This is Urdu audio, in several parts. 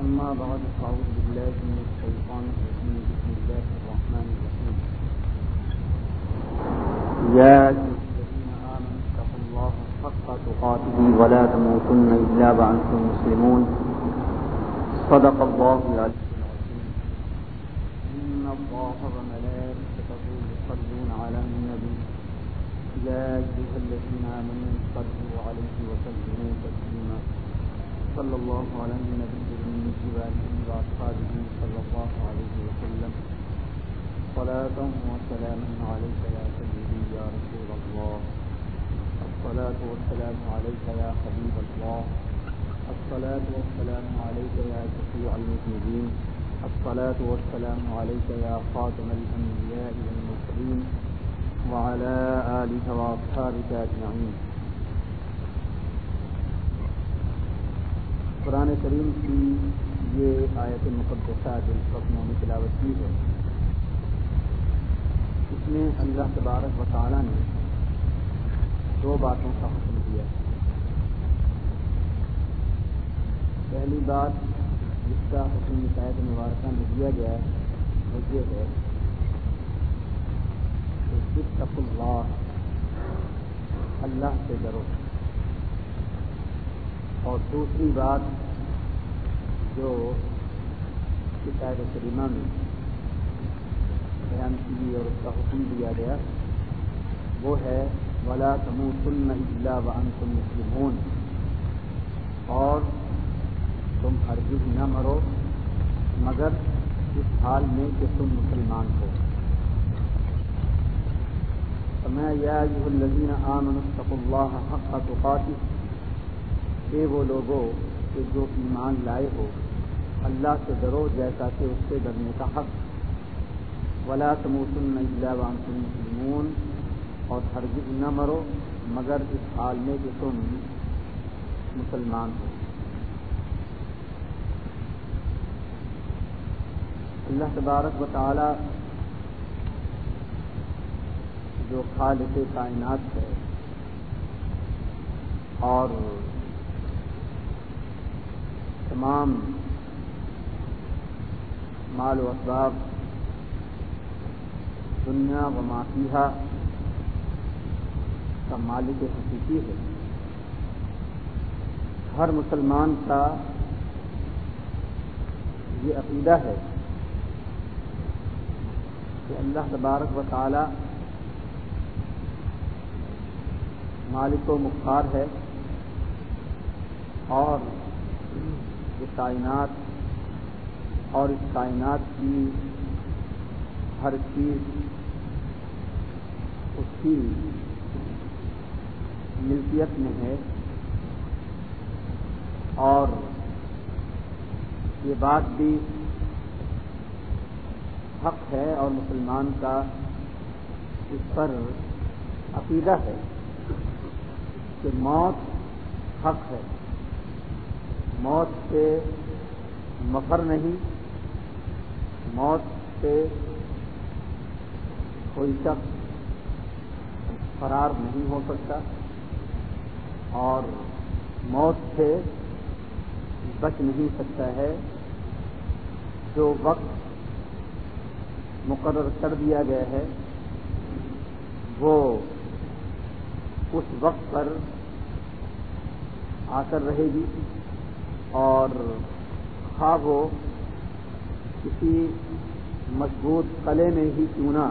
أما بعد، فأعوذ بالله من الشيطان الرجيم. بسم الله الرحمن الرحيم. يا أيها الذين آمنوا اتقوا الله حق تقاته ولا تموتن إلا وأنتم مسلمون. صدق الله العلي العظيم. إن الله وملائكته يصلون على النبي. يا أيها الذين آمنوا صلوا عليه وسلموا تسليما. صلى الله على النبي من جباله وأصحابه صلى الله عليه وسلم. صلاة وسلاما عليك يا سيدي يا رسول الله الصلاة والسلام عليك يا حبيب الله الصلاة والسلام عليك يا شفيع المذنبين الصلاة والسلام عليك يا خاتم الأنبياء والمرسلين وعلى آلك وأصحابك أجمعين قرآن کریم کی یہ آیت مقدسہ جو اس وقت میں نے تلاوت کی ہے، اس میں اللہ تبارک و تعالیٰ نے دو باتوں کا حکم دیا۔ پہلی بات، جس کا حکم نکایت مبارکہ میں دیا گیا ہے، وہ یہ ہے کہ اللہ اللہ سے ڈرو۔ اور دوسری بات جو شکایت کریمہ میں بیان کی اور اس کا حکم دیا گیا، وہ ہے، ولا تموتن الا وانتم مسلمون۔ اور تم ہرگز نہ مرو، مگر اس حال میں کہ تم مسلمان ہو۔ میں یا الذین آمنوا اتقوا اللہ حق تقاتہ کہ وہ لوگوں کہ جو ایمان لائے ہو، اللہ سے ڈرو جیسا کہ اس سے ڈرنے کا حق۔ ولا تموتن الا وانتم مسلمون۔ اور ہرگز نہ مرو مگر اس حال میں کہ تم مسلمان ہو۔ اللہ تبارک و تعالی جو خالق کائنات ہے اور تمام مال و اسباب، دنیا و مافیہ کا مالک حقیقی ہے۔ ہر مسلمان کا یہ عقیدہ ہے کہ اللہ تبارک و تعالی مالک و مختار ہے اور یہ کائنات اور اس کائنات کی ہر چیز اس کی ملکیت میں ہے اور یہ بات بھی حق ہے اور مسلمان کا اس پر عقیدہ ہے کہ موت حق ہے۔ موت سے مفر نہیں، موت سے کوئی شخص فرار نہیں ہو سکتا اور موت سے بچ نہیں سکتا ہے، جو وقت مقرر کر دیا گیا ہے، وہ اس وقت پر آ کر رہے گی۔ اور خواب ہو کسی مضبوط قلعے میں ہی کیوں نہ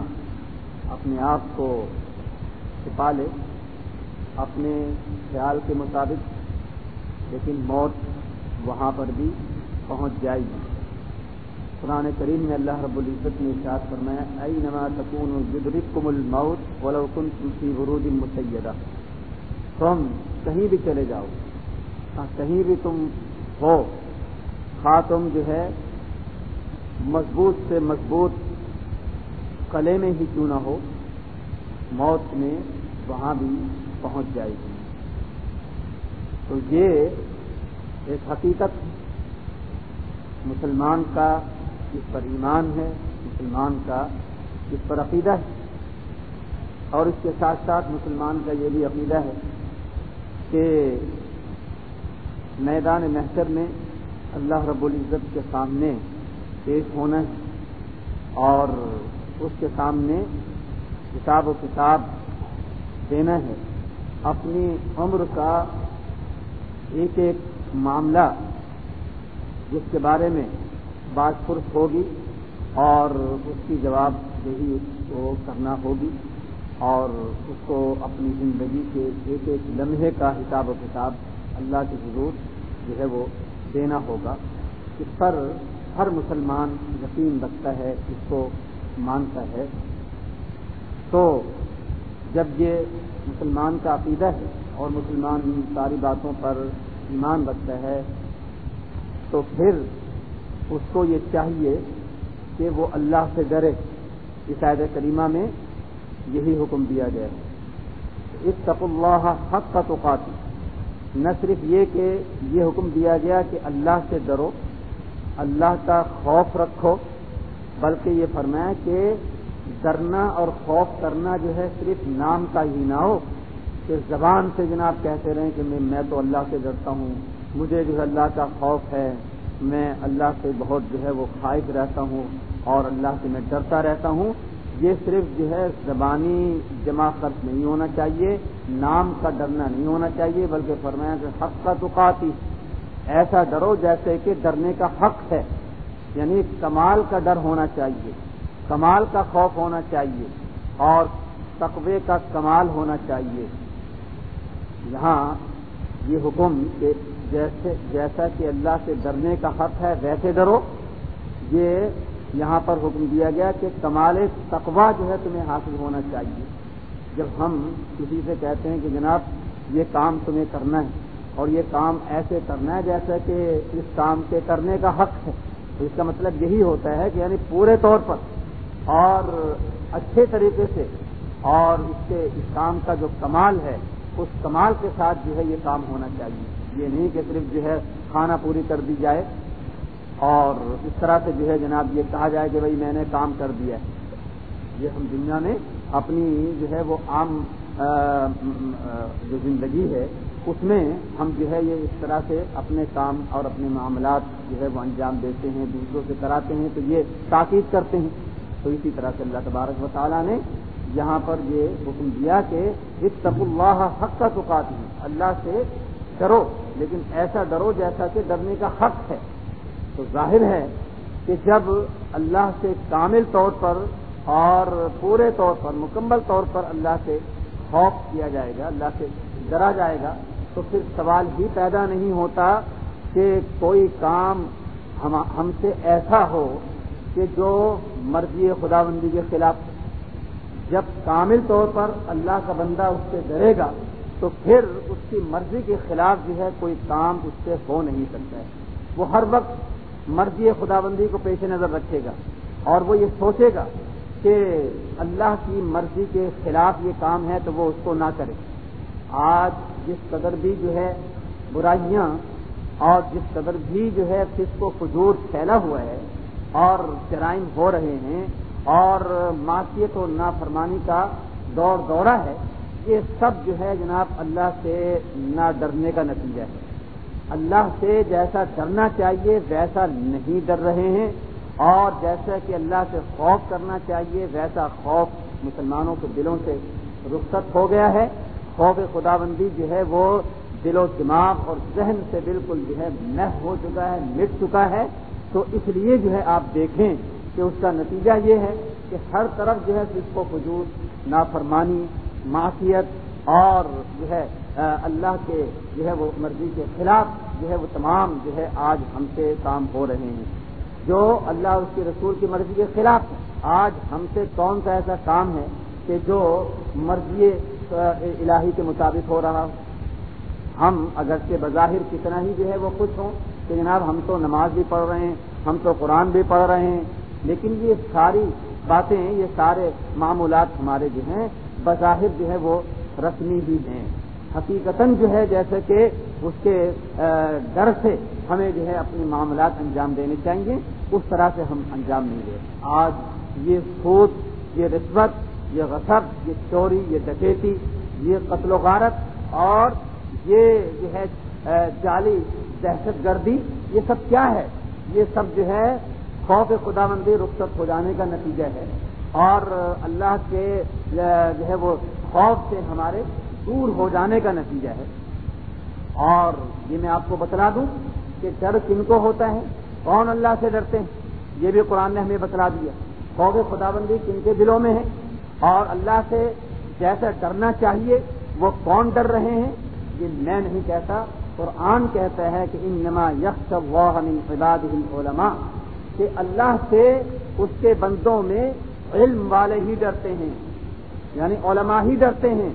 اپنے آپ کو چھپا لے، اپنے خیال کے مطابق، لیکن موت وہاں پر بھی پہنچ جائے گی۔ قرآن کریم میں اللہ رب العزت نے ارشاد فرمایا ائی نما سکون جدرکم الموت ولو کنتم فی مسیدہ تم کہیں بھی چلے جاؤ کہیں بھی تم ہو۔ خاتم جو ہے، مضبوط سے مضبوط قلعے میں ہی کیوں نہ ہو، موت میں وہاں بھی پہنچ جائے گی۔ تو یہ ایک حقیقت مسلمان کا اس پر ایمان ہے، مسلمان کا اس پر عقیدہ ہے۔ اور اس کے ساتھ ساتھ مسلمان کا یہ بھی عقیدہ ہے کہ میدان محشر میں اللہ رب العزت کے سامنے پیش ہونا ہے اور اس کے سامنے کتاب و کتاب دینا ہے۔ اپنی عمر کا ایک ایک معاملہ جس کے بارے میں بات پرس ہوگی اور اس کی جواب دہی اس کو کرنا ہوگی اور اس کو اپنی زندگی کے ایک ایک لمحے کا حساب و کتاب اللہ کی حضور جو ہے وہ دینا ہوگا اس پر ہر مسلمان یقین رکھتا ہے، اس کو مانتا ہے۔ تو جب یہ مسلمان کا عقیدہ ہے اور مسلمان ان ساری باتوں پر ایمان رکھتا ہے، تو پھر اس کو یہ چاہیے کہ وہ اللہ سے ڈرے۔ اس عید کریمہ میں یہی حکم دیا گیا ہے۔ اس تق اللہ حق کا تو نہ صرف یہ کہ یہ حکم دیا گیا کہ اللہ سے ڈرو، اللہ کا خوف رکھو، بلکہ یہ فرمایا کہ ڈرنا اور خوف کرنا جو ہے صرف نام کا ہی نہ ہو، کہ زبان سے جناب کہتے رہیں کہ میں تو اللہ سے ڈرتا ہوں، مجھے جو ہے اللہ کا خوف ہے، میں اللہ سے بہت جو ہے وہ خواہش رہتا ہوں اور اللہ سے میں ڈرتا رہتا ہوں۔ یہ صرف جو ہے زبانی جمع خرچ نہیں ہونا چاہیے۔ نام کا ڈرنا نہیں ہونا چاہیے، بلکہ فرمایا کہ حق کا دکاتی ایسا ڈرو جیسے کہ ڈرنے کا حق ہے۔ یعنی کمال کا ڈر ہونا چاہیے، کمال کا خوف ہونا چاہیے اور تقوی کا کمال ہونا چاہیے۔ یہاں یہ حکم کہ جیسے جیسا کہ اللہ سے ڈرنے کا حق ہے، ویسے ڈرو۔ یہ یہاں پر حکم دیا گیا کہ کمال تقوا جو ہے تمہیں حاصل ہونا چاہیے۔ جب ہم کسی سے کہتے ہیں کہ جناب یہ کام تمہیں کرنا ہے اور یہ کام ایسے کرنا ہے جیسا کہ اس کام کے کرنے کا حق ہے، تو اس کا مطلب یہی ہوتا ہے کہ یعنی پورے طور پر اور اچھے طریقے سے اور اس کے، اس کام کا جو کمال ہے، اس کمال کے ساتھ جو ہے یہ کام ہونا چاہیے۔ یہ نہیں کہ صرف جو ہے کھانا پوری کر دی جائے اور اس طرح سے جو ہے جناب یہ کہا جائے کہ بھائی میں نے کام کر دیا ہے۔ یہ ہم دنیا میں اپنی جو ہے وہ عام جو زندگی ہے، اس میں ہم جو ہے یہ اس طرح سے اپنے کام اور اپنے معاملات جو ہے وہ انجام دیتے ہیں، دوسروں سے کراتے ہیں، تو یہ تاکید کرتے ہیں۔ تو اسی طرح سے اللہ تبارک و تعالیٰ نے یہاں پر یہ حکم دیا کہ اس تب اللہ حق کا چکاتی اللہ سے ڈرو، لیکن ایسا ڈرو جیسا کہ ڈرنے کا حق ہے۔ تو ظاہر ہے کہ جب اللہ سے کامل طور پر اور پورے طور پر، مکمل طور پر اللہ سے خوف کیا جائے گا، اللہ سے ڈرا جائے گا، تو پھر سوال ہی پیدا نہیں ہوتا کہ کوئی کام ہم سے ایسا ہو کہ جو مرضی خدا بندی کے خلاف جب کامل طور پر اللہ کا بندہ اس سے ڈرے گا، تو پھر اس کی مرضی کے خلاف جو ہے کوئی کام اس سے ہو نہیں سکتا ہے۔ وہ ہر وقت مرضی خدا بندی کو پیش نظر رکھے گا اور وہ یہ سوچے گا کہ اللہ کی مرضی کے خلاف یہ کام ہے تو وہ اس کو نہ کرے۔ آج جس قدر بھی جو ہے برائیاں اور جس قدر بھی جو ہے کس کو فجور پھیلا ہوا ہے اور جرائم ہو رہے ہیں اور معاشیت و نافرمانی کا دور دورہ ہے، یہ سب جو ہے جناب اللہ سے نہ ڈرنے کا نتیجہ ہے۔ اللہ سے جیسا ڈرنا چاہیے، ویسا نہیں ڈر رہے ہیں۔ اور جیسا کہ اللہ سے خوف کرنا چاہیے، ویسا خوف مسلمانوں کے دلوں سے رخصت ہو گیا ہے۔ خوف خدا بندی جو ہے وہ دل و دماغ اور ذہن سے بالکل جو ہے مح ہو چکا ہے، مٹ چکا ہے۔ تو اس لیے جو ہے آپ دیکھیں کہ اس کا نتیجہ یہ ہے کہ ہر طرف جو ہے اس کو فجور نافرمانی معاشیت اور جو ہے اللہ کے جو ہے وہ مرضی کے خلاف جو ہے وہ تمام جو ہے آج ہم سے کام ہو رہے ہیں۔ جو اللہ اس کے رسول کی مرضی کے خلاف آج ہم سے کون سا ایسا کام ہے کہ جو مرضی الہی کے مطابق ہو رہا ہو؟ ہم اگر سے بظاہر کتنا ہی جو ہے وہ خوش ہوں، کہ جناب ہم تو نماز بھی پڑھ رہے ہیں، ہم تو قرآن بھی پڑھ رہے ہیں، لیکن یہ ساری باتیں، یہ سارے معمولات ہمارے جو ہیں، بظاہر جو ہے وہ رسمی بھی ہیں۔ حقیقتاً جو ہے جیسے کہ اس کے ڈر سے ہمیں جو ہے اپنے معاملات انجام دینے چاہیے، اس طرح سے ہم انجام نہیں دے آج یہ سود، یہ رشوت، یہ غصب، یہ چوری، یہ ڈکیتی، یہ قتل و غارت اور یہ جو ہے جعلی دہشت گردی، یہ سب کیا ہے؟ یہ سب جو ہے خوف خدا مندی رخصت ہو جانے کا نتیجہ ہے۔ اور اللہ کے جو ہے وہ خوف سے ہمارے دور ہو جانے کا نتیجہ ہے۔ اور یہ میں آپ کو بتلا دوں کہ ڈر کن کو ہوتا ہے، کون اللہ سے ڈرتے ہیں؟ یہ بھی قرآن نے ہمیں بتلا دیا۔ خوف خدا بندی کن کے دلوں میں ہے اور اللہ سے جیسا ڈرنا چاہیے، وہ کون ڈر رہے ہیں؟ یہ میں نہیں کہتا، قرآن کہتا ہے کہ ان نما یکش عباد علماء کہ اللہ سے اس کے بندوں میں علم والے ہی ڈرتے ہیں یعنی علماء ہی ڈرتے ہیں۔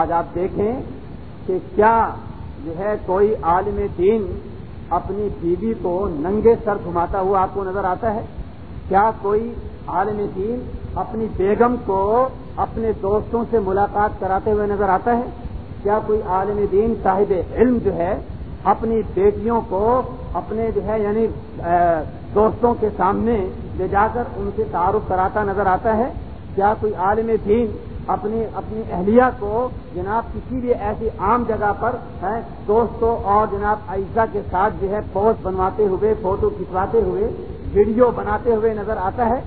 آج آپ دیکھیں کہ کیا جو ہے کوئی عالم دین اپنی بیوی کو ننگے سر گھماتا ہوا آپ کو نظر آتا ہے؟ کیا کوئی عالم دین اپنی بیگم کو اپنے دوستوں سے ملاقات کراتے ہوئے نظر آتا ہے؟ کیا کوئی عالم دین صاحب علم جو ہے اپنی بیٹیوں کو اپنے جو ہے یعنی دوستوں کے سامنے لے جا کر ان سے تعارف کراتا نظر آتا ہے؟ کیا کوئی عالم دین اپنی اپنی اہلیہ کو جناب کسی بھی ایسی عام جگہ پر ہے دوستوں اور جناب عائشہ کے ساتھ جو ہے پوسٹ بنواتے ہوئے، فوٹو کھنچواتے ہوئے، ویڈیو بناتے ہوئے نظر آتا ہے۔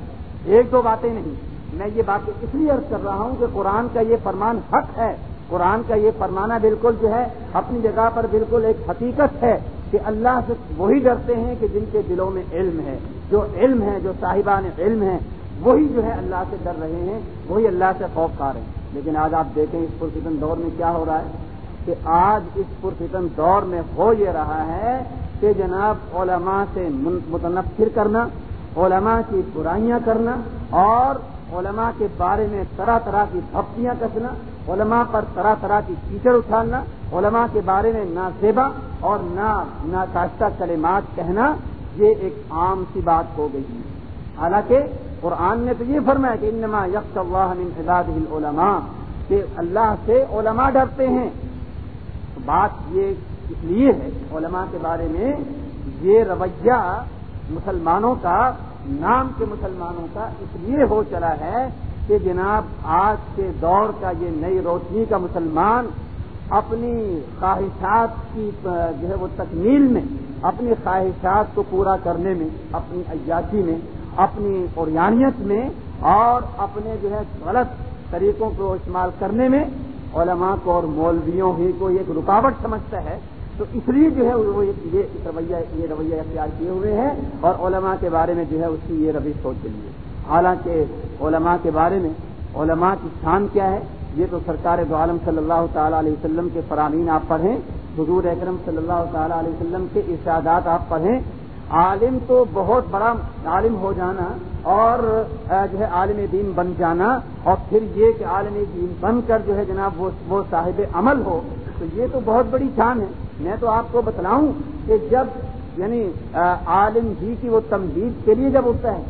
ایک دو باتیں نہیں۔ میں یہ باتیں اس لیے عرض کر رہا ہوں کہ قرآن کا یہ فرمان حق ہے۔ قرآن کا یہ فرمانا بالکل جو ہے اپنی جگہ پر بالکل ایک حقیقت ہے کہ اللہ سے وہی ڈرتے ہیں کہ جن کے دلوں میں علم ہے۔ جو علم ہے، جو صاحبان علم ہے وہی جو ہے اللہ سے ڈر رہے ہیں، وہی اللہ سے خوف کار ہیں۔ لیکن آج آپ دیکھیں اس پرفتن دور میں کیا ہو رہا ہے کہ آج اس پرفتن دور میں ہو یہ رہا ہے کہ جناب علماء سے متنفر کرنا، علماء کی برائیاں کرنا اور علماء کے بارے میں طرح طرح کی بھپتیاں کسنا، علماء پر طرح طرح کی کیچڑ اچھالنا علماء کے بارے میں نہ زیبا اور نہ ناکاشتہ کلمات کہنا، یہ ایک عام سی بات ہو گئی ہے۔ حالانکہ قرآن نے تو یہ فرمایا کہ انما یکش اللہ من عباد العلماء، کہ اللہ سے علماء ڈرتے ہیں۔ بات یہ اس لیے ہے علماء کے بارے میں یہ رویہ مسلمانوں کا، نام کے مسلمانوں کا اس لیے ہو چلا ہے کہ جناب آج کے دور کا یہ نئی روشنی کا مسلمان اپنی خواہشات کی، جو ہے وہ تکمیل میں، اپنی خواہشات کو پورا کرنے میں، اپنی عیاشی میں اپنی اوریانیت میں اور اپنے جو ہے غلط طریقوں کو استعمال کرنے میں علماء کو اور مولویوں ہی کو ایک رکاوٹ سمجھتا ہے۔ تو اس لیے جو ہے وہ یہ رویہ یہ رویہ اختیار کیے ہوئے ہیں اور علماء کے بارے میں جو ہے اس کی یہ رویش سوچ کے لیے۔ حالانکہ علماء کے بارے میں علماء کی شان کیا ہے؟ یہ تو سرکار دو عالم صلی اللہ تعالی علیہ وسلم کے فرامین آپ پڑھیں، حضور اکرم صلی اللہ تعالی علیہ وسلم کے ارشادات آپ پڑھیں عالم تو بہت بڑا عالم ہو جانا اور جو ہے عالم دین بن جانا اور پھر یہ کہ عالم دین بن کر جو ہے جناب وہ صاحب عمل ہو، تو یہ تو بہت بڑی شان ہے۔ میں تو آپ کو بتلاؤں کہ جب یعنی عالم ہی کی وہ تمہید کے لیے جب اٹھتا ہے،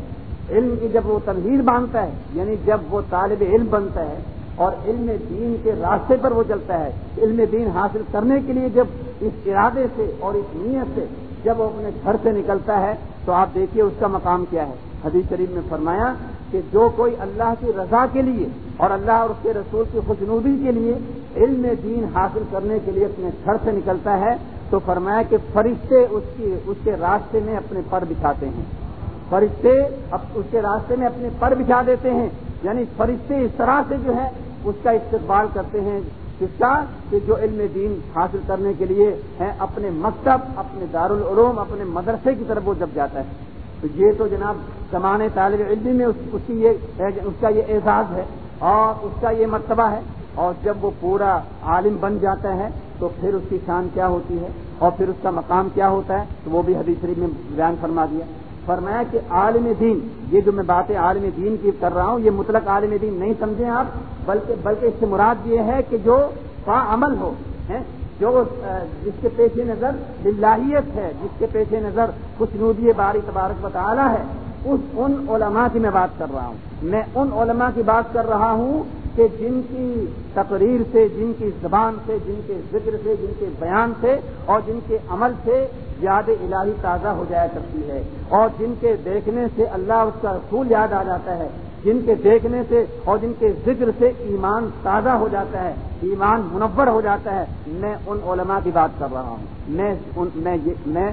علم کی جب وہ تمہید باندھتا ہے یعنی جب وہ طالب علم بنتا ہے اور علم دین کے راستے پر وہ چلتا ہے، علم دین حاصل کرنے کے لیے جب اس ارادے سے اور اس نیت سے جب وہ اپنے گھر سے نکلتا ہے تو آپ دیکھیے اس کا مقام کیا ہے۔ حدیث شریف میں فرمایا کہ جو کوئی اللہ کی رضا کے لیے اور اللہ اور اس کے رسول کی خوشنودی کے لیے علم دین حاصل کرنے کے لیے اپنے گھر سے نکلتا ہے تو فرمایا کہ فرشتے اس کی، اس کے راستے میں اپنے پر بچھاتے ہیں۔ فرشتے اس کے راستے میں اپنے پر بچھا دیتے ہیں۔ یعنی فرشتے اس طرح سے جو ہے اس کا استقبال کرتے ہیں۔ جس کا؟ کہ جو علم دین حاصل کرنے کے لیے ہے اپنے مکتب، اپنے دارالعلوم، اپنے مدرسے کی طرف وہ جب جاتا ہے۔ تو یہ تو جناب زمانے طالب علم میں اس کی یہ اس کا یہ اعزاز ہے اور اس کا یہ مرتبہ ہے۔ اور جب وہ پورا عالم بن جاتا ہے، تو پھر اس کی شان کیا ہوتی ہے؟ اور پھر اس کا مقام کیا ہوتا ہے؟ تو وہ بھی حدیث شریف میں بیان فرما دیا۔ فرمایا کہ عالم دین، یہ جو میں باتیں عالم دین کی کر رہا ہوں، یہ مطلق عالم دین نہیں سمجھیں آپ۔ بلکہ بلکہ اس سے مراد یہ ہے کہ جو با عمل ہو جو جس کے پیش نظر بلاہیت ہے، جس کے پیش نظر کچھ نودی باری تبارک بطالہ ہے، اس ان علماء کی میں بات کر رہا ہوں۔ میں ان علماء کی بات کر رہا ہوں کہ جن کی تقریر سے، جن کی زبان سے، جن کے ذکر سے، جن کے بیان سے اور جن کے عمل سے یاد الہی تازہ ہو جایا کرتی ہے اور جن کے دیکھنے سے اللہ اس کا رسول یاد آ جاتا ہے۔ جن کے دیکھنے سے اور جن کے ذکر سے ایمان تازہ ہو جاتا ہے، ایمان منور ہو جاتا ہے، میں ان علماء کی بات کر رہا ہوں۔ میں میں میں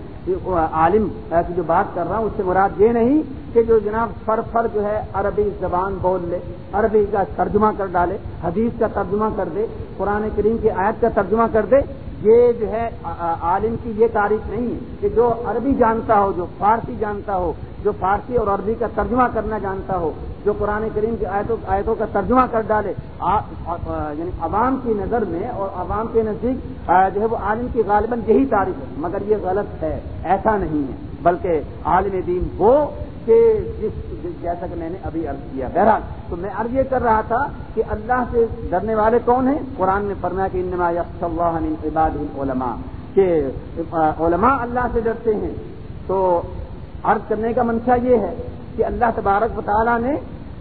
عالم کی جو بات کر رہا ہوں، اس سے مراد یہ نہیں کہ جو جناب فر فر جو ہے، عربی زبان بول لے، عربی کا ترجمہ کر ڈالے، حدیث کا ترجمہ کر دے، قرآن کریم کی آیت کا ترجمہ کر دے، یہ جو ہے عالم کی یہ تعریف نہیں ہے کہ جو عربی جانتا ہو، جو فارسی جانتا ہو، جو فارسی اور عربی کا ترجمہ کرنا جانتا ہو جو قرآن کریم کی آیتوں آیتوں کا ترجمہ کر ڈالے یعنی عوام کی نظر میں اور عوام کے نزدیک جو ہے وہ عالم کی غالباً یہی تعریف ہے، مگر یہ غلط ہے، ایسا نہیں ہے، بلکہ عالم دین وہ کہ جس جیسا کہ میں نے ابھی عرض کیا۔ بہرحال، تو میں عرض یہ کر رہا تھا کہ اللہ سے ڈرنے والے کون ہیں؟ قرآن نے فرمایا کہ انما یکس اللہ عباد علماء کہ علماء اللہ سے ڈرتے ہیں۔ تو عرض کرنے کا منشا یہ ہے کہ اللہ تبارک و تعالیٰ نے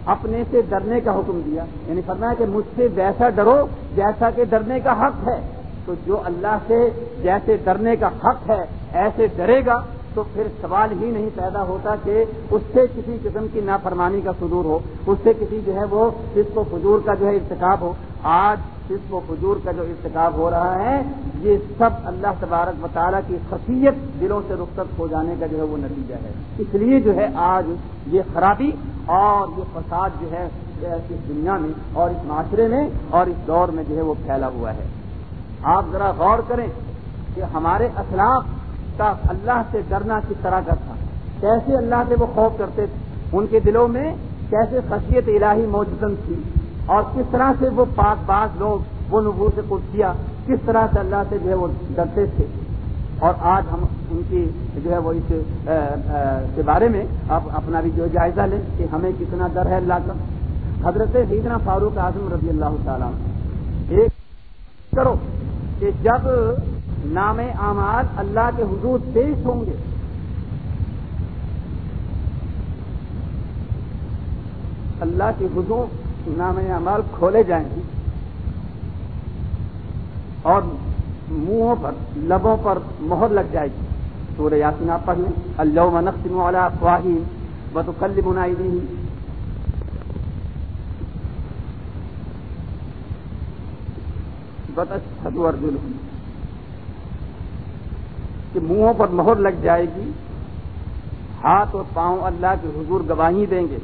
اپنے سے ڈرنے کا حکم دیا۔ یعنی فرمایا کہ مجھ سے ویسا ڈرو، جیسا کہ ڈرنے کا حق ہے۔ تو جو اللہ سے جیسے ڈرنے کا حق ہے، ایسے ڈرے گا، تو پھر سوال ہی نہیں پیدا ہوتا کہ اس سے کسی قسم کی نافرمانی کا صدور ہو، اس سے کسی جو ہے وہ صرف و فجور کا جو ہے ارتکاب ہو۔ آج صرف و فجور کا جو ارتکاب ہو رہا ہے، یہ سب اللہ تبارک و تعالیٰ کی خصیت دلوں سے رخصت ہو جانے کا جو ہے وہ نتیجہ ہے۔ اس لیے جو ہے آج یہ خرابی اور یہ فساد جو ہے، اس دنیا میں اور اس معاشرے میں اور اس دور میں جو ہے وہ پھیلا ہوا ہے۔ آپ ذرا غور کریں کہ ہمارے اسلاف کا اللہ سے ڈرنا کس طرح کا تھا؟ کیسے اللہ سے وہ خوف کرتے تھے؟ ان کے دلوں میں کیسے خشیت الہی موجود تھی؟ اور کس طرح سے وہ پاک باز لوگ وہ نبو سے کچھ کیا، کس طرح سے اللہ سے جو ہے وہ ڈرتے تھے۔ اور آج ہم ان کی جو ہے وہ اس کے بارے میں آپ اپنا بھی جو جائزہ لیں کہ ہمیں کتنا ڈر ہے اللہ کا۔ حضرت سیدنا فاروق اعظم رضی اللہ تعالیٰ ایک کرو کہ جب نام اعمال اللہ کے حدود پیش ہوں گے، اللہ کے حدود نام اعمال کھولے جائیں گے۔ اور منہوں پر، لبوں پر مہر لگ جائے گی۔ سورہ یاسین آپ پڑھ لیں۔ اللہ نقصم والا خواہی و تو کل بنائی دی ارجن کہ منہوں پر مہر لگ جائے گی۔ ہاتھ اور پاؤں اللہ کے حضور گواہی دیں گے۔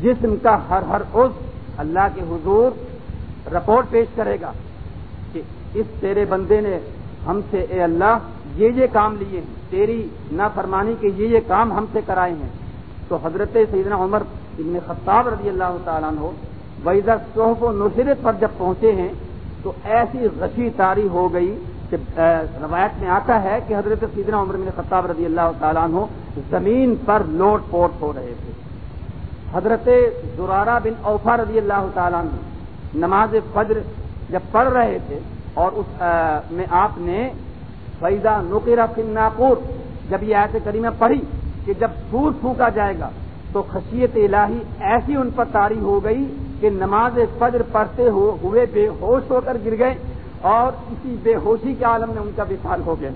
جسم کا ہر ہر عز اللہ کے حضور رپورٹ پیش کرے گا کہ اس تیرے بندے نے ہم سے اے اللہ یہ یہ کام لیے ہیں، تیری نہ فرمانی کے یہ یہ کام ہم سے کرائے ہیں۔ تو حضرت سیدنا عمر ابن خطاب رضی اللہ تعالیٰ ہو ویزا صحف و نصرت پر جب پہنچے ہیں، تو ایسی غشی تاری ہو گئی کہ روایت میں آتا ہے کہ حضرت سیدنا عمر بن خطاب رضی اللہ تعالیٰ عنہ زمین پر لوٹ پوٹ ہو رہے تھے۔ حضرت زرارہ بن اوفا رضی اللہ تعالیٰ عنہ نماز فجر جب پڑھ رہے تھے اور اس میں آپ نے فیضا نقیرہ فن ناقور جب یہ آیت کریمہ پڑھی کہ جب سور پھونکا جائے گا تو خشیت الہی ایسی ان پر تاری ہو گئی کہ نماز فجر پڑھتے ہوئے بے ہوش ہو کر گر گئے اور اسی بے ہوشی کے عالم میں ان کا وصال ہو گیا۔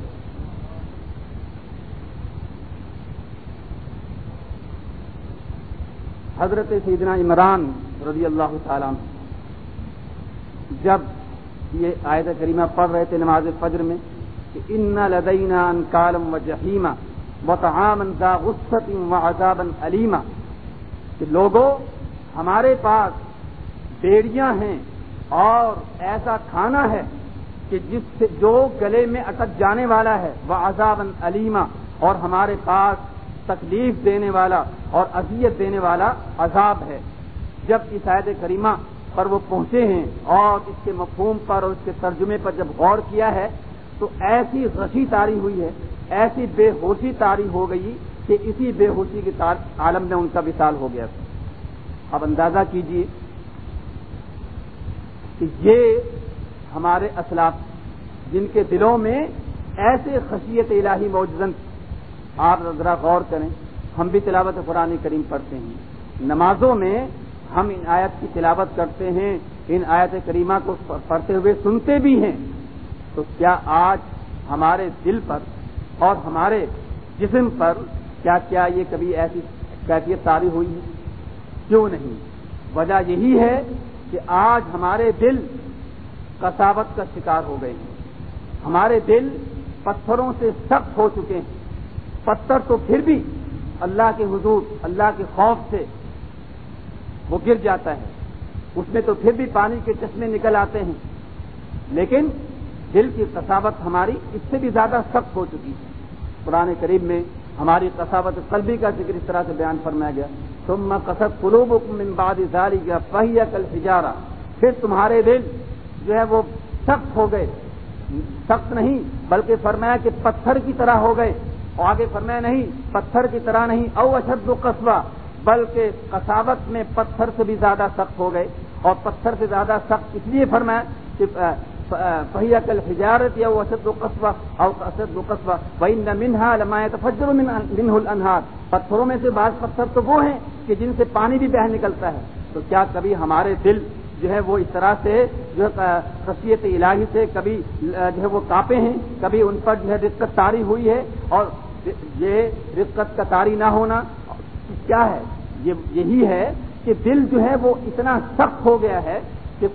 حضرت سیدنا عمران رضی اللہ تعالیٰ جب یہ آیت کریمہ پڑھ رہے تھے نماز فجر میں کہ ان لدینا ان کالم و جہیما و تعامن دا غصت و عذابن علیما کہ لوگوں ہمارے پاس بیڑیاں ہیں اور ایسا کھانا ہے کہ جس سے جو گلے میں اٹک جانے والا ہے وہ عذاب علیما اور ہمارے پاس تکلیف دینے والا اور اذیت دینے والا عذاب ہے۔ جب عیسائد کریمہ پر وہ پہنچے ہیں اور اس کے مفہوم پر اور اس کے ترجمے پر جب غور کیا ہے، تو ایسی غشی تاری ہوئی ہے، ایسی بے ہوشی تاری ہو گئی کہ اسی بے ہوشی کے عالم میں ان کا وصال ہو گیا۔ تھا اب اندازہ کیجیے کہ یہ ہمارے اسلاف جن کے دلوں میں ایسے خشیت الہی موجود آپ ذرا غور کریں، ہم بھی تلاوت قرآن کریم پڑھتے ہیں۔ نمازوں میں ہم ان آیت کی تلاوت کرتے ہیں، ان آیت کریمہ کو پڑھتے ہوئے سنتے بھی ہیں۔ تو کیا آج ہمارے دل پر اور ہمارے جسم پر کیا کیا یہ کبھی ایسی کیفیت تاری ہوئی ہے؟ کیوں نہیں؟ وجہ یہی ہے کہ آج ہمارے دل کساوت کا شکار ہو گئے ہیں۔ ہمارے دل پتھروں سے سخت ہو چکے ہیں۔ پتھر تو پھر بھی اللہ کے حضور، اللہ کے خوف سے وہ گر جاتا ہے۔ اس میں تو پھر بھی پانی کے چشمے نکل آتے ہیں۔ لیکن دل کی کساوت ہماری اس سے بھی زیادہ سخت ہو چکی ہے۔ پرانے قریب میں ہماری کساوت قلبی کا ذکر اس طرح سے بیان فرمایا گیا۔ تم کسب قلوب من بعد زاری گیا پہیا کل فجارا پھر تمہارے دل جو ہے وہ سخت ہو گئے۔ سخت نہیں، بلکہ فرمایا کہ پتھر کی طرح ہو گئے۔ اور آگے فرمایا نہیں، پتھر کی طرح نہیں، او اشد و قصبہ بلکہ کساوت میں پتھر سے بھی زیادہ سخت ہو گئے۔ اور پتھر سے زیادہ سخت اس لیے فرمایا کہ فہیا کل حجارت یا وہ اسد و قصبہ او اسد و قصبہ وہی نہ منہا لمایت فجر منہ الانہار پتھروں میں سے بعض پتھر تو وہ ہیں کہ جن سے پانی بھی بہ نکلتا ہے۔ تو کیا کبھی ہمارے دل جو ہے وہ اس طرح سے جو ہے خصیت الہی سے کبھی جو ہے وہ کاپے ہیں، کبھی ان پر جو ہے رقت تاری ہوئی ہے اور یہ رقت کا تاری نہ ہونا کیا ہے؟ یہ یہی ہے کہ دل جو ہے وہ اتنا سخت ہو گیا ہے کہ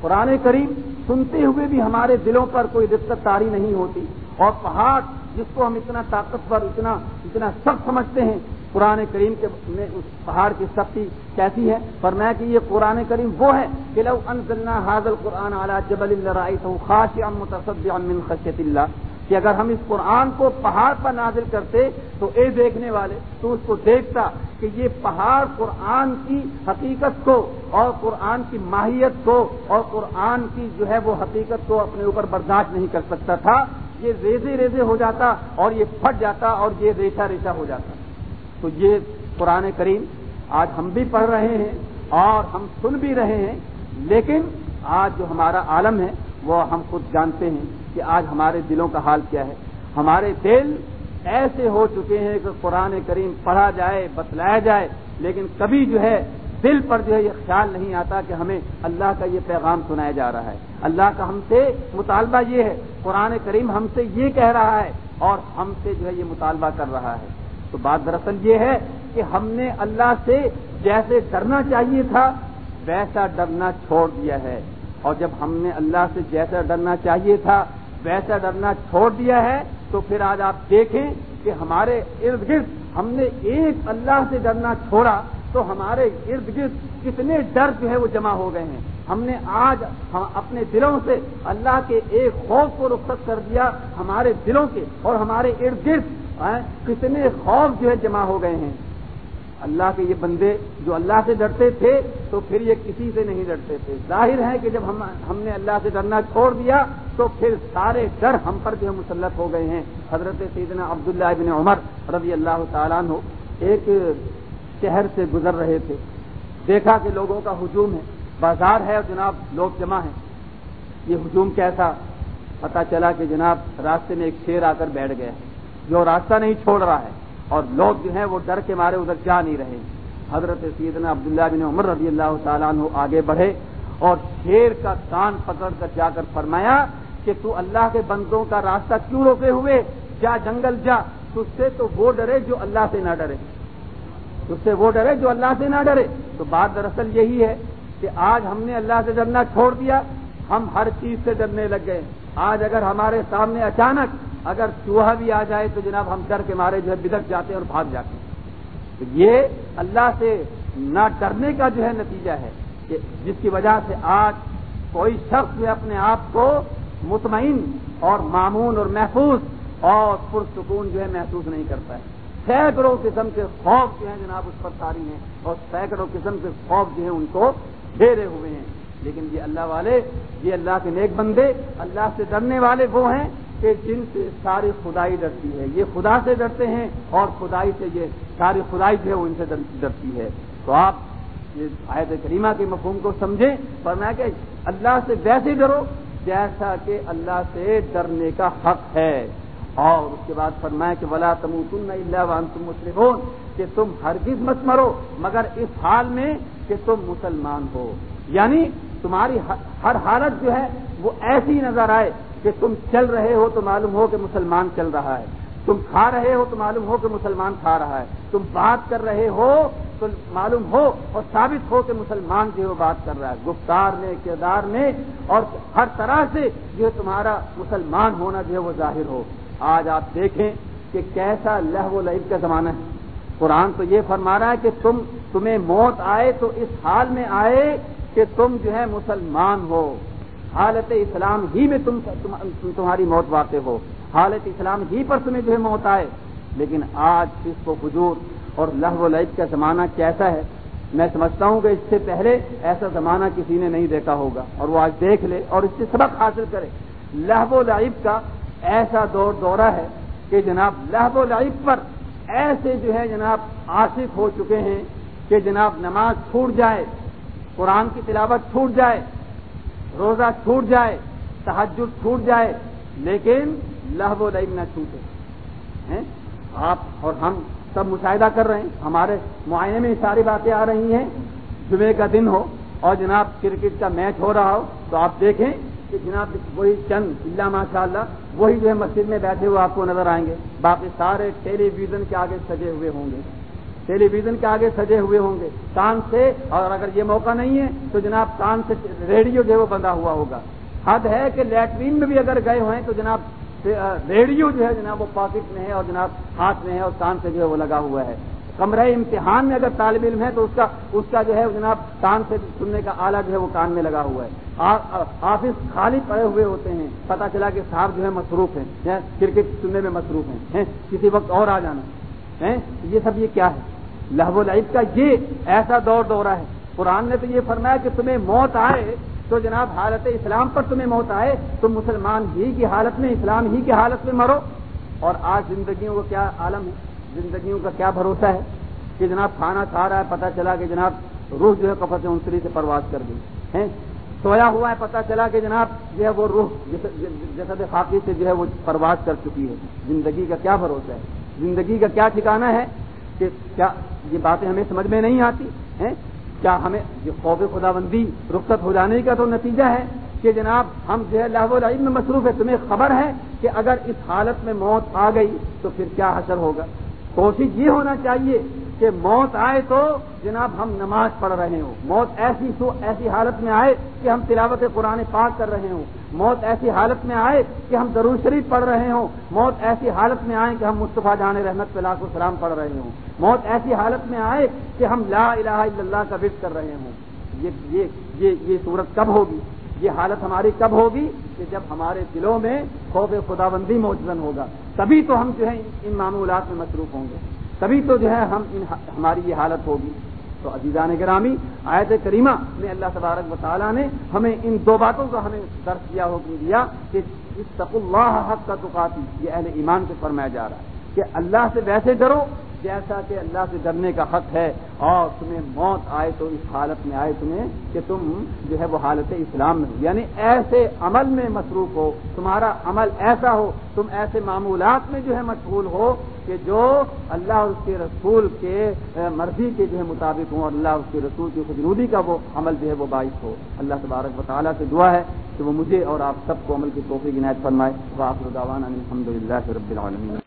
قرآن کریم سنتے ہوئے بھی ہمارے دلوں پر کوئی رقت تاری نہیں ہوتی اور پہاڑ جس کو ہم اتنا طاقتور، اتنا اتنا سخت سمجھتے ہیں، قرآن کریم کے میں اس پہاڑ کی سختی کیسی ہے؟ پر میں کہ یہ قرآن کریم وہ ہے کہ لو انزلنا حاضل قرآن اعلیٰ جبل اللہ خاص متصد من خشیت اللہ۔ کہ اگر ہم اس قرآن کو پہاڑ پر نازل کرتے تو اے دیکھنے والے، تو اس کو دیکھتا کہ یہ پہاڑ قرآن کی حقیقت کو اور قرآن کی ماہیت کو اور قرآن کی جو ہے وہ حقیقت کو اپنے اوپر برداشت نہیں کر سکتا تھا۔ یہ ریزے ریزے ہو جاتا اور یہ پھٹ جاتا اور یہ ریچا ریچا ہو جاتا۔ تو یہ قرآن کریم آج ہم بھی پڑھ رہے ہیں اور ہم سن بھی رہے ہیں، لیکن آج جو ہمارا عالم ہے وہ ہم خود جانتے ہیں۔ کہ آج ہمارے دلوں کا حال کیا ہے۔ ہمارے دل ایسے ہو چکے ہیں کہ قرآن کریم پڑھا جائے، بتلایا جائے، لیکن کبھی جو ہے دل پر جو ہے یہ خیال نہیں آتا کہ ہمیں اللہ کا یہ پیغام سنایا جا رہا ہے۔ اللہ کا ہم سے مطالبہ یہ ہے، قرآن کریم ہم سے یہ کہہ رہا ہے اور ہم سے جو ہے یہ مطالبہ کر رہا ہے۔ تو بات دراصل یہ ہے کہ ہم نے اللہ سے جیسے ڈرنا چاہیے تھا، ویسا ڈرنا چھوڑ دیا ہے۔ اور جب ہم نے اللہ سے جیسا ڈرنا چاہیے تھا ویسا ڈرنا چھوڑ دیا ہے، تو پھر آج آپ دیکھیں کہ ہمارے ارد گرد ہم نے ایک اللہ سے ڈرنا چھوڑا، تو ہمارے ارد گرد کتنے ڈر جو ہے وہ جمع ہو گئے ہیں۔ ہم نے آج اپنے دلوں سے اللہ کے ایک خوف کو رخصت کر دیا، ہمارے دلوں کے اور ہمارے ارد گرد کتنے خوف جو ہے جمع ہو گئے ہیں۔ اللہ کے یہ بندے جو اللہ سے ڈرتے تھے تو پھر یہ کسی سے نہیں ڈرتے تھے۔ ظاہر ہے کہ جب ہم ہم نے اللہ سے ڈرنا چھوڑ دیا تو پھر سارے ڈر ہم پر جو مسلط ہو گئے ہیں۔ حضرت سیدنا عبداللہ بن عمر رضی اللہ تعالیٰ ہو ایک شہر سے گزر رہے تھے۔ دیکھا کہ لوگوں کا ہجوم ہے۔ بازار ہے اور جناب لوگ جمع ہیں۔ یہ ہجوم کیسا؟ پتا چلا کہ جناب راستے میں ایک شیر آ کر بیٹھ گیا جو راستہ نہیں چھوڑ رہا ہے۔ اور لوگ جو ہیں وہ ڈر کے مارے ادھر جا نہیں رہے۔ حضرت سیدنا عبداللہ بن عمر رضی اللہ تعالیٰ عنہ آگے بڑھے اور شیر کا کان پکڑ کر جا کر فرمایا کہ تو اللہ کے بندوں کا راستہ کیوں روکے ہوئے؟ جا جنگل جا۔ تج سے تو وہ ڈرے جو اللہ سے نہ ڈرے۔ تج سے وہ ڈرے جو اللہ سے نہ ڈرے۔ تو بات دراصل یہی ہے کہ آج ہم نے اللہ سے ڈرنا چھوڑ دیا۔ ہم ہر چیز سے ڈرنے لگ گئے۔ آج اگر ہمارے سامنے اچانک اگر چوہا بھی آ جائے تو جناب ہم ڈر کے مارے جو ہے بدک جاتے ہیں اور بھاگ جاتے ہیں۔ تو یہ اللہ سے نہ ڈرنے کا جو ہے نتیجہ ہے کہ جس کی وجہ سے آج کوئی شخص اپنے آپ کو مطمئن اور معمون اور محفوظ اور پرسکون جو ہے محسوس نہیں کرتا ہے۔ سینکڑوں قسم کے خوف جو ہیں جناب اس پر تاری ہیں اور سینکڑوں قسم کے خوف جو ہیں ان کو گھیرے ہوئے ہیں۔ لیکن یہ اللہ والے، یہ اللہ کے نیک بندے، اللہ سے ڈرنے والے وہ ہیں کہ جن سے ساری خدائی ڈرتی ہے، یہ خدا سے ڈرتے ہیں اور خدائی سے یہ ساری خدائی جو ہے وہ ان سے ڈرتی ہے۔ تو آپ یہ آیت کریمہ کے مفہوم کو سمجھیں پر میں کہ اللہ سے ویسے ڈرو جیسا کہ اللہ سے ڈرنے کا حق ہے۔ اور اس کے بعد فرمایا کہ ولا تم تم اللہ وان تم مسلم کہ تم ہرگز مت مرو، مگر اس حال میں کہ تم مسلمان ہو۔ یعنی تمہاری ہر حالت جو ہے وہ ایسی نظر آئے کہ تم چل رہے ہو تو معلوم ہو کہ مسلمان چل رہا ہے۔ تم کھا رہے ہو تو معلوم ہو کہ مسلمان کھا رہا ہے۔ تم بات کر رہے ہو تو معلوم ہو اور ثابت ہو کہ مسلمان جو ہے بات کر رہا ہے۔ گفتار میں، کردار میں اور ہر طرح سے جو تمہارا مسلمان ہونا جو ہے وہ ظاہر ہو۔ آج آپ دیکھیں کہ کیسا لہ و لعب کا زمانہ ہے۔ قرآن تو یہ فرما رہا ہے کہ تم، تمہیں موت آئے تو اس حال میں آئے کہ تم جو ہے مسلمان ہو۔ حالت اسلام ہی میں تم تمہاری موت واقع ہو۔ حالت اسلام ہی پر تمہیں جو ہے موت آئے۔ لیکن آج اس کو حجور اور لہ و لعب کا زمانہ کیسا ہے؟ میں سمجھتا ہوں کہ اس سے پہلے ایسا زمانہ کسی نے نہیں دیکھا ہوگا۔ اور وہ آج دیکھ لے اور اس سے سبق حاصل کرے۔ لہب و لعب کا ایسا دور دورہ ہے کہ جناب لہب و لعب پر ایسے جو ہے جناب عاشق ہو چکے ہیں کہ جناب نماز چھوٹ جائے، قرآن کی تلاوت چھوٹ جائے روزہ چھوٹ جائے تحجد چھوٹ جائے، لیکن لہب و لعب نہ چھوٹے۔ آپ اور ہم سب مشاہدہ کر رہے ہیں۔ ہمارے معائنے میں ساری باتیں آ رہی ہیں۔ جمعے کا دن ہو اور جناب کرکٹ کا میچ ہو رہا ہو، تو آپ دیکھیں کہ جناب وہی چند اللہ ماشاء اللہ وہی جو ہے مسجد میں بیٹھے ہوئے آپ کو نظر آئیں گے۔ باقی سارے ٹیلی ویژن کے آگے سجے ہوئے ہوں گے۔ ٹیلی ویژن کے آگے سجے ہوئے ہوں گے کان سے، اور اگر یہ موقع نہیں ہے تو جناب کان سے ریڈیو جو ہے وہ بندھا ہوا ہوگا۔ حد ہے کہ لیٹرین میں بھی اگر گئے ہوئے تو جناب، ریڈیو جو ہے جناب وہ پاکٹ میں ہے اور جناب ہاتھ میں ہے اور کان سے جو ہے وہ لگا ہوا ہے۔ کمرہ امتحان میں اگر طالب علم ہے تو اس کا اس کا جو ہے جناب کان سے سننے کا آلہ جو ہے وہ کان میں لگا ہوا ہے۔ آفس خالی پڑے ہوئے ہوتے ہیں۔ پتا چلا کہ صاحب جو ہے مصروف ہیں کرکٹ سننے میں مصروف ہیں کسی وقت اور آ جانا۔ ہے یہ سب یہ کیا ہے؟ لہب العب کا یہ ایسا دور دورہ ہے۔ قرآن نے تو یہ فرمایا کہ تمہیں موت آئے تو جناب حالت اسلام پر تمہیں موت آئے تم مسلمان ہی کی حالت میں، اسلام ہی کی حالت میں مرو۔ اور آج زندگیوں کا کیا، عالم ہے زندگیوں کا کیا بھروسہ ہے کہ جناب کھانا کھا رہا ہے، پتہ چلا کہ جناب روح جو ہے کفت انسری سے پرواز کر گئی سویا ہوا ہے، پتہ چلا کہ جناب جو ہے وہ روح جسد خاکی سے جو ہے وہ پرواز کر چکی ہے۔ زندگی کا کیا بھروسہ ہے؟ زندگی کا کیا ٹھکانا ہے کہ کیا یہ باتیں ہمیں سمجھ میں نہیں آتی، ہیں؟ کیا ہمیں یہ خوف خدا بندی رخصت ہو جانے کا تو نتیجہ ہے کہ جناب ہم جو ہے لہو العلم میں مصروف ہے تمہیں خبر ہے کہ اگر اس حالت میں موت آ گئی تو پھر کیا حشر ہوگا؟ کوشش یہ ہونا چاہیے کہ موت آئے تو جناب ہم نماز پڑھ رہے ہوں۔ موت ایسی سو ایسی حالت میں آئے کہ ہم تلاوت قرآن پاک کر رہے ہوں۔ موت ایسی حالت میں آئے کہ ہم ضرور شریف پڑھ رہے ہوں، موت ایسی حالت میں آئے کہ ہم مصطفیٰ جان رحمت پہ لاکھ السلام پڑھ رہے ہوں، موت ایسی حالت میں آئے کہ ہم لا الہ الا اللہ کا وز کر رہے ہوں۔ یہ یہ یہ یہ صورت کب ہوگی؟ یہ حالت ہماری کب ہوگی؟ کہ جب ہمارے دلوں میں خوف خدا بندی موجود ہوگا۔ تبھی تو ہم جو ہے ان معمولات میں مصروف ہوں گے۔ تبھی تو جو ہے ہم، ان ہماری یہ حالت ہوگی۔ تو عزیزان گرامی، آیت کریمہ میں اللہ تبارک و تعالیٰ نے ہمیں ان دو باتوں کا ہمیں درج کیا حکم دیا کہ اس اللہ حق کا تقاتی، یہ اہل ایمان سے فرمایا جا رہا ہے کہ اللہ سے ویسے ڈرو جیسا کہ اللہ سے ڈرنے کا حق ہے اور تمہیں موت آئے تو اس حالت میں آئے تمہیں کہ تم جو ہے وہ حالت اسلام میں ہو۔ یعنی ایسے عمل میں مصروف ہو، تمہارا عمل ایسا ہو، تم ایسے معمولات میں جو ہے مشغول ہو کہ جو اللہ اور اس کے رسول کے مرضی کے جو ہے مطابق ہوں اور اللہ اس کے رسول کی خجنودی کا وہ عمل جو ہے وہ باعث ہو۔ اللہ تبارک و تعالیٰ سے دعا ہے کہ وہ مجھے اور آپ سب کو عمل کی توفیق عنایت فرمائے۔ واقع الحمد للہ رب العالمین۔